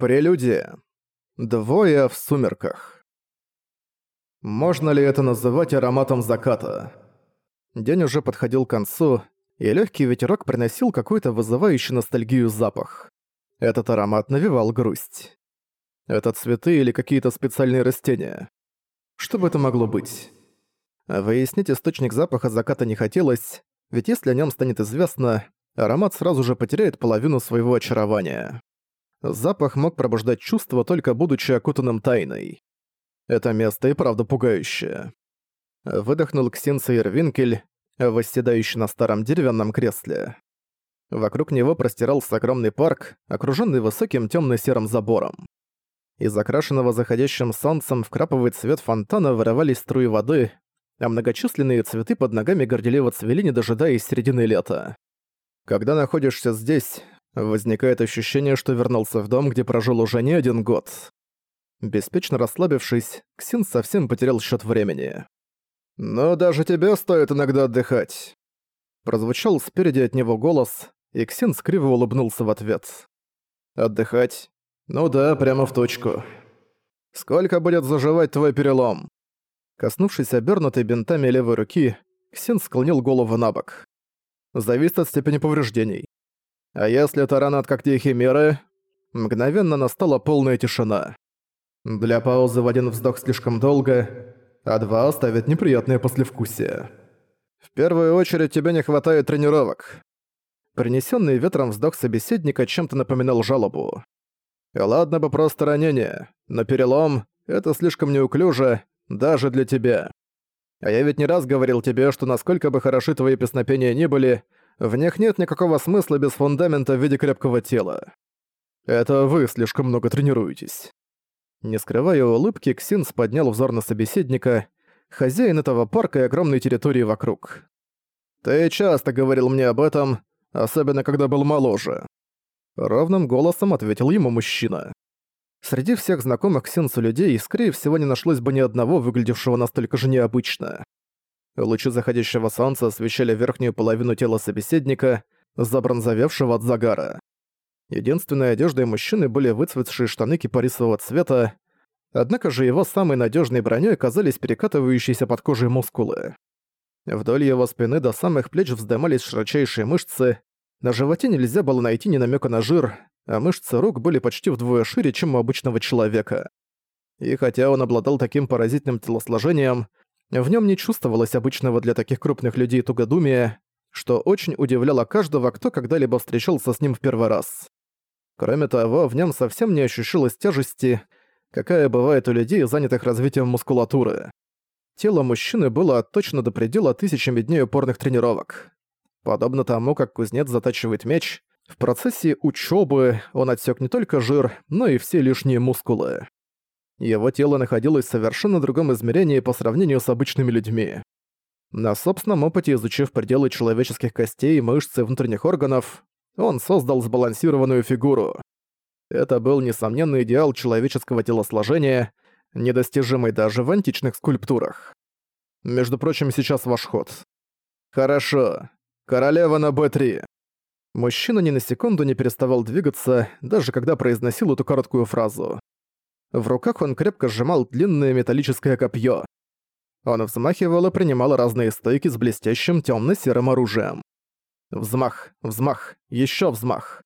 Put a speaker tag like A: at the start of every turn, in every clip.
A: Прелюдия. Двое в сумерках. Можно ли это называть ароматом заката? День уже подходил к концу, и легкий ветерок приносил какой-то вызывающий ностальгию запах. Этот аромат навевал грусть. Это цветы или какие-то специальные растения? Что бы это могло быть? Выяснить источник запаха заката не хотелось, ведь если о нем станет известно, аромат сразу же потеряет половину своего очарования. Запах мог пробуждать чувства, только будучи окутанным тайной. Это место и правда пугающее. Выдохнул Ксинца Ирвинкель, восседающий на старом деревянном кресле. Вокруг него простирался огромный парк, окруженный высоким темно-серым забором. Из окрашенного заходящим солнцем в краповый цвет фонтана вырывались струи воды, а многочисленные цветы под ногами горделиво цвели, не дожидаясь середины лета. Когда находишься здесь, Возникает ощущение, что вернулся в дом, где прожил уже не один год. Беспечно расслабившись, Ксин совсем потерял счет времени. «Но даже тебе стоит иногда отдыхать!» Прозвучал спереди от него голос, и Ксин скриво улыбнулся в ответ. «Отдыхать? Ну да, прямо в точку. Сколько будет заживать твой перелом?» Коснувшись обернутой бинтами левой руки, Ксин склонил голову на бок. «Зависит от степени повреждений. А если это рана от когтей Химеры? Мгновенно настала полная тишина. Для паузы в один вздох слишком долго, а два оставят неприятное послевкусие. В первую очередь тебе не хватает тренировок. Принесенный ветром вздох собеседника чем-то напоминал жалобу. Ладно бы просто ранение, но перелом — это слишком неуклюже, даже для тебя. А я ведь не раз говорил тебе, что насколько бы хороши твои песнопения ни были, в них нет никакого смысла без фундамента в виде крепкого тела. Это вы слишком много тренируетесь. Не скрывая улыбки, Ксинс поднял взор на собеседника, хозяин этого парка и огромной территории вокруг. «Ты часто говорил мне об этом, особенно когда был моложе». Ровным голосом ответил ему мужчина. Среди всех знакомых Ксинсу людей, скорее всего, не нашлось бы ни одного, выглядевшего настолько же необычно. Лучи заходящего солнца освещали верхнюю половину тела собеседника, забронзовевшего от загара. Единственной одеждой мужчины были выцветшие штаны кипарисового цвета, однако же его самой надежной броней оказались перекатывающиеся под кожей мускулы. Вдоль его спины до самых плеч вздымались широчайшие мышцы, на животе нельзя было найти ни намека на жир, а мышцы рук были почти вдвое шире, чем у обычного человека. И хотя он обладал таким поразительным телосложением, в нем не чувствовалось обычного для таких крупных людей тугодумия, что очень удивляло каждого, кто когда-либо встречался с ним в первый раз. Кроме того, в нем совсем не ощущалось тяжести, какая бывает у людей, занятых развитием мускулатуры. Тело мужчины было отточено до предела тысячами дней упорных тренировок. Подобно тому, как кузнец затачивает меч, в процессе учебы он отсек не только жир, но и все лишние мускулы. Его тело находилось в совершенно другом измерении по сравнению с обычными людьми. На собственном опыте изучив пределы человеческих костей, мышц и внутренних органов, он создал сбалансированную фигуру. Это был несомненный идеал человеческого телосложения, недостижимый даже в античных скульптурах. Между прочим, сейчас ваш ход. Хорошо. Королева на Б3. Мужчина ни на секунду не переставал двигаться, даже когда произносил эту короткую фразу. В руках он крепко сжимал длинное металлическое копье. Он взмахивал и принимал разные стойки с блестящим темно-серым оружием. Взмах, взмах, еще взмах.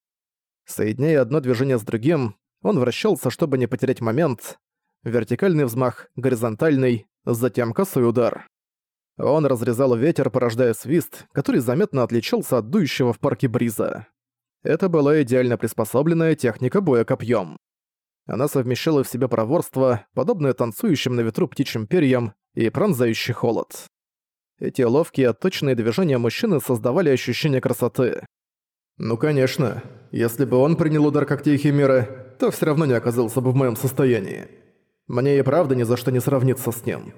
A: Соединяя одно движение с другим, он вращался, чтобы не потерять момент. Вертикальный взмах, горизонтальный, затем косой удар. Он разрезал ветер, порождая свист, который заметно отличался от дующего в парке бриза. Это была идеально приспособленная техника боя копьем. Она совмещала в себе проворство, подобное танцующим на ветру птичьим перьям, и пронзающий холод. Эти ловкие, отточенные движения мужчины создавали ощущение красоты. Ну конечно, если бы он принял удар когтей Химеры, то все равно не оказался бы в моем состоянии. Мне и правда ни за что не сравниться с ним.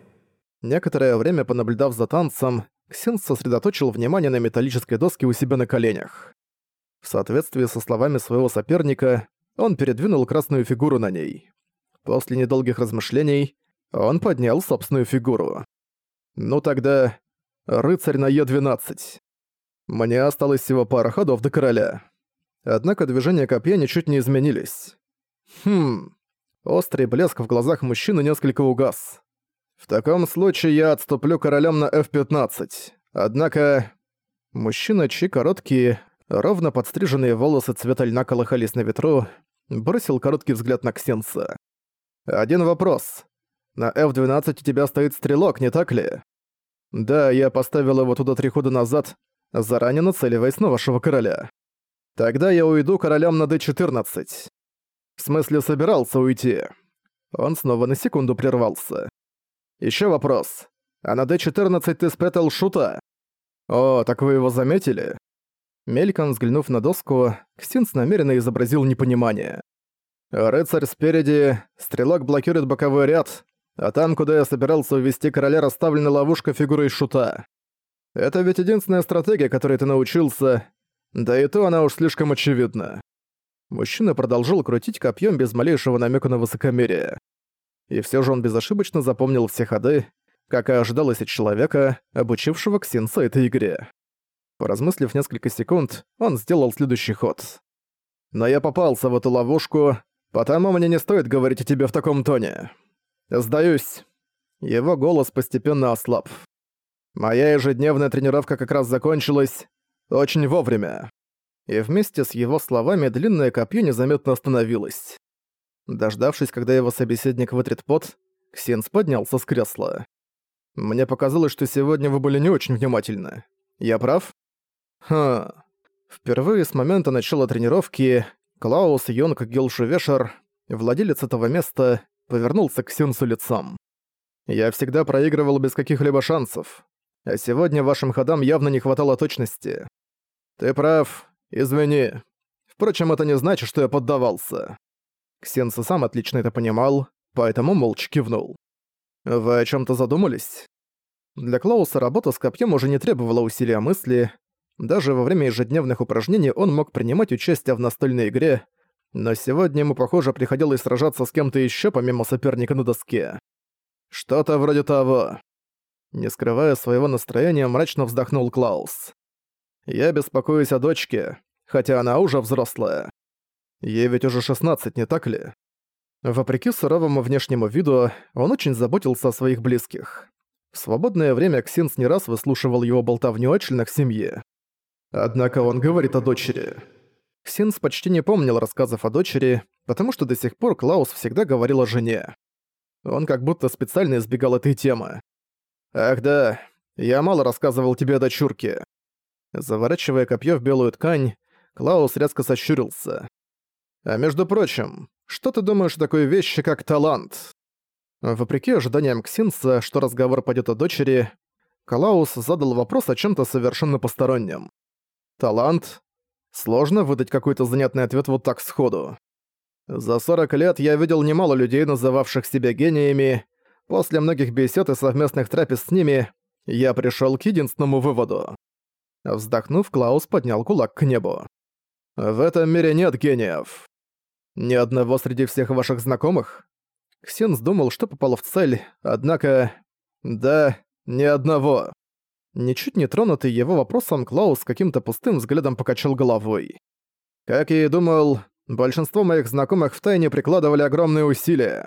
A: Некоторое время понаблюдав за танцем, Ксин сосредоточил внимание на металлической доске у себя на коленях. В соответствии со словами своего соперника, он передвинул красную фигуру на ней. После недолгих размышлений он поднял собственную фигуру. Ну тогда... Рыцарь на Е12. Мне осталось всего пара ходов до короля. Однако движения копья ничуть не изменились. Хм. Острый блеск в глазах мужчины несколько угас. В таком случае я отступлю королем на F-15. Однако... Мужчина, чьи короткие, ровно подстриженные волосы цвета льна колыхались на ветру, бросил короткий взгляд на Ксенса. «Один вопрос. На F-12 у тебя стоит стрелок, не так ли?» «Да, я поставил его туда три хода назад, заранее нацеливаясь на вашего короля. Тогда я уйду королем на D-14. В смысле, собирался уйти». Он снова на секунду прервался. Еще вопрос. А на D-14 ты спрятал шута?» «О, так вы его заметили?» Мельком взглянув на доску, Ксинс намеренно изобразил непонимание. «Рыцарь спереди, стрелок блокирует боковой ряд, а там, куда я собирался увести короля, расставлена ловушка фигурой шута. Это ведь единственная стратегия, которой ты научился, да и то она уж слишком очевидна». Мужчина продолжил крутить копьем без малейшего намека на высокомерие. И все же он безошибочно запомнил все ходы, как и ожидалось от человека, обучившего Ксинса этой игре. Поразмыслив несколько секунд, он сделал следующий ход. «Но я попался в эту ловушку, потому мне не стоит говорить о тебе в таком тоне. Сдаюсь». Его голос постепенно ослаб. «Моя ежедневная тренировка как раз закончилась очень вовремя». И вместе с его словами длинное копье незаметно остановилось. Дождавшись, когда его собеседник вытрет пот, Ксенс поднялся с кресла. «Мне показалось, что сегодня вы были не очень внимательны. Я прав?» Хм. Впервые с момента начала тренировки Клаус Йонг Гилшевешер, владелец этого места, повернулся к Синсу лицом. «Я всегда проигрывал без каких-либо шансов, а сегодня вашим ходам явно не хватало точности. Ты прав, извини. Впрочем, это не значит, что я поддавался». Ксенса сам отлично это понимал, поэтому молча кивнул. «Вы о чем то задумались?» Для Клауса работа с копьем уже не требовала усилия мысли, даже во время ежедневных упражнений он мог принимать участие в настольной игре, но сегодня ему, похоже, приходилось сражаться с кем-то еще помимо соперника на доске. Что-то вроде того. Не скрывая своего настроения, мрачно вздохнул Клаус. «Я беспокоюсь о дочке, хотя она уже взрослая. Ей ведь уже 16, не так ли?» Вопреки суровому внешнему виду, он очень заботился о своих близких. В свободное время Ксинс не раз выслушивал его болтовню о членах семьи. Однако он говорит о дочери. Ксинс почти не помнил рассказов о дочери, потому что до сих пор Клаус всегда говорил о жене. Он как будто специально избегал этой темы. «Ах да, я мало рассказывал тебе о дочурке». Заворачивая копье в белую ткань, Клаус резко сощурился. «А между прочим, что ты думаешь о такой вещи, как талант?» Вопреки ожиданиям Ксинса, что разговор пойдет о дочери, Клаус задал вопрос о чем то совершенно постороннем. Талант? Сложно выдать какой-то занятный ответ вот так сходу. За 40 лет я видел немало людей, называвших себя гениями. После многих бесед и совместных трапез с ними, я пришёл к единственному выводу. Вздохнув, Клаус поднял кулак к небу. «В этом мире нет гениев. Ни одного среди всех ваших знакомых?» Ксенс думал, что попал в цель, однако... Да, ни одного. Ничуть не тронутый его вопросом, Клаус каким-то пустым взглядом покачал головой. Как я и думал, большинство моих знакомых втайне прикладывали огромные усилия.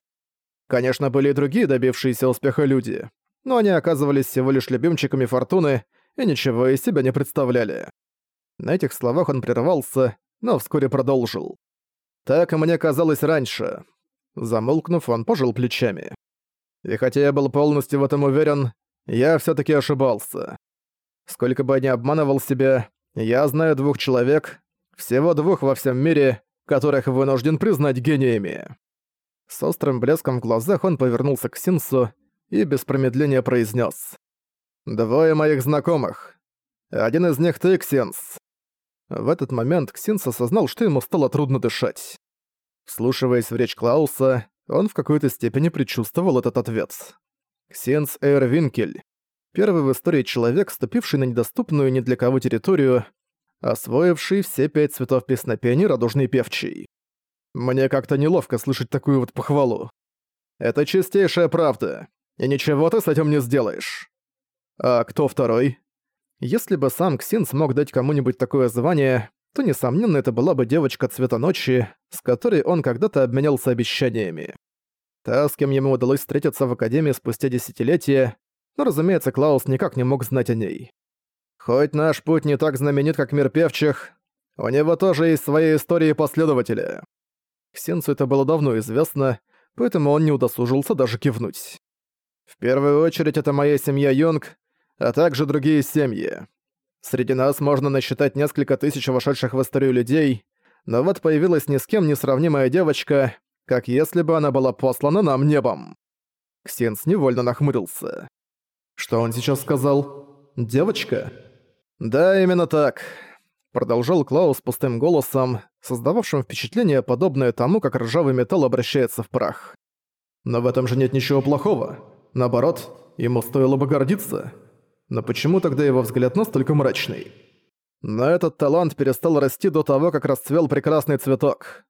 A: Конечно, были и другие добившиеся успеха люди, но они оказывались всего лишь любимчиками фортуны и ничего из себя не представляли. На этих словах он прервался, но вскоре продолжил. Так мне казалось раньше. Замолкнув, он пожал плечами. И хотя я был полностью в этом уверен, я все таки ошибался. Сколько бы я ни обманывал себя, я знаю двух человек, всего двух во всем мире, которых вынужден признать гениями. С острым блеском в глазах он повернулся к Синсу и без промедления произнес: «Двое моих знакомых. Один из них ты, Ксенс». В этот момент Ксенс осознал, что ему стало трудно дышать. Вслушиваясь в речь Клауса, он в какой-то степени предчувствовал этот ответ. Ксенс Эйр Винкель. Первый в истории человек, ступивший на недоступную ни для кого территорию, освоивший все пять цветов песнопения радужный певчий. Мне как-то неловко слышать такую вот похвалу. Это чистейшая правда, и ничего ты с этим не сделаешь. А кто второй? Если бы сам Ксин смог дать кому-нибудь такое звание, то, несомненно, это была бы девочка цвета ночи, с которой он когда-то обменялся обещаниями. Та, с кем ему удалось встретиться в Академии спустя десятилетия, но, разумеется, Клаус никак не мог знать о ней. Хоть наш путь не так знаменит, как мир певчих, у него тоже есть свои истории последователи. Ксенсу это было давно известно, поэтому он не удосужился даже кивнуть. В первую очередь это моя семья Йонг, а также другие семьи. Среди нас можно насчитать несколько тысяч вошедших в историю людей, но вот появилась ни с кем не сравнимая девочка, как если бы она была послана нам небом. Ксенс невольно нахмурился. Что он сейчас сказал? Девочка? Да, именно так. Продолжал Клаус пустым голосом, создававшим впечатление, подобное тому, как ржавый металл обращается в прах. Но в этом же нет ничего плохого. Наоборот, ему стоило бы гордиться. Но почему тогда его взгляд настолько мрачный? Но этот талант перестал расти до того, как расцвел прекрасный цветок.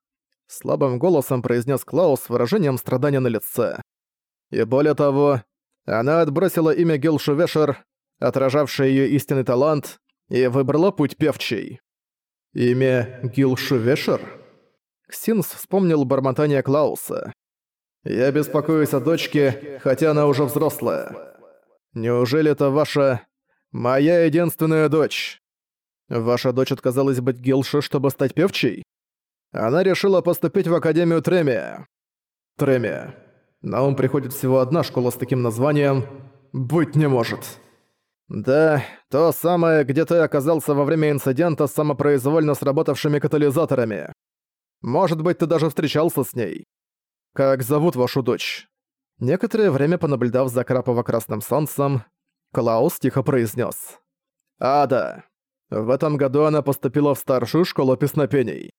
A: Слабым голосом произнес Клаус с выражением страдания на лице. И более того, она отбросила имя Гилшу Вешер, отражавшее ее истинный талант, и выбрала путь певчей. Имя Гилшу Вешер? Ксинс вспомнил бормотание Клауса. «Я беспокоюсь о дочке, хотя она уже взрослая. Неужели это ваша... моя единственная дочь? Ваша дочь отказалась быть Гилши, чтобы стать певчей? Она решила поступить в Академию Тремия. Тремия. На ум приходит всего одна школа с таким названием. Быть не может. Да, то самое, где ты оказался во время инцидента с самопроизвольно сработавшими катализаторами. Может быть, ты даже встречался с ней. Как зовут вашу дочь? Некоторое время понаблюдав за крапово-красным солнцем, Клаус тихо произнес: «Ада. В этом году она поступила в старшую школу песнопений».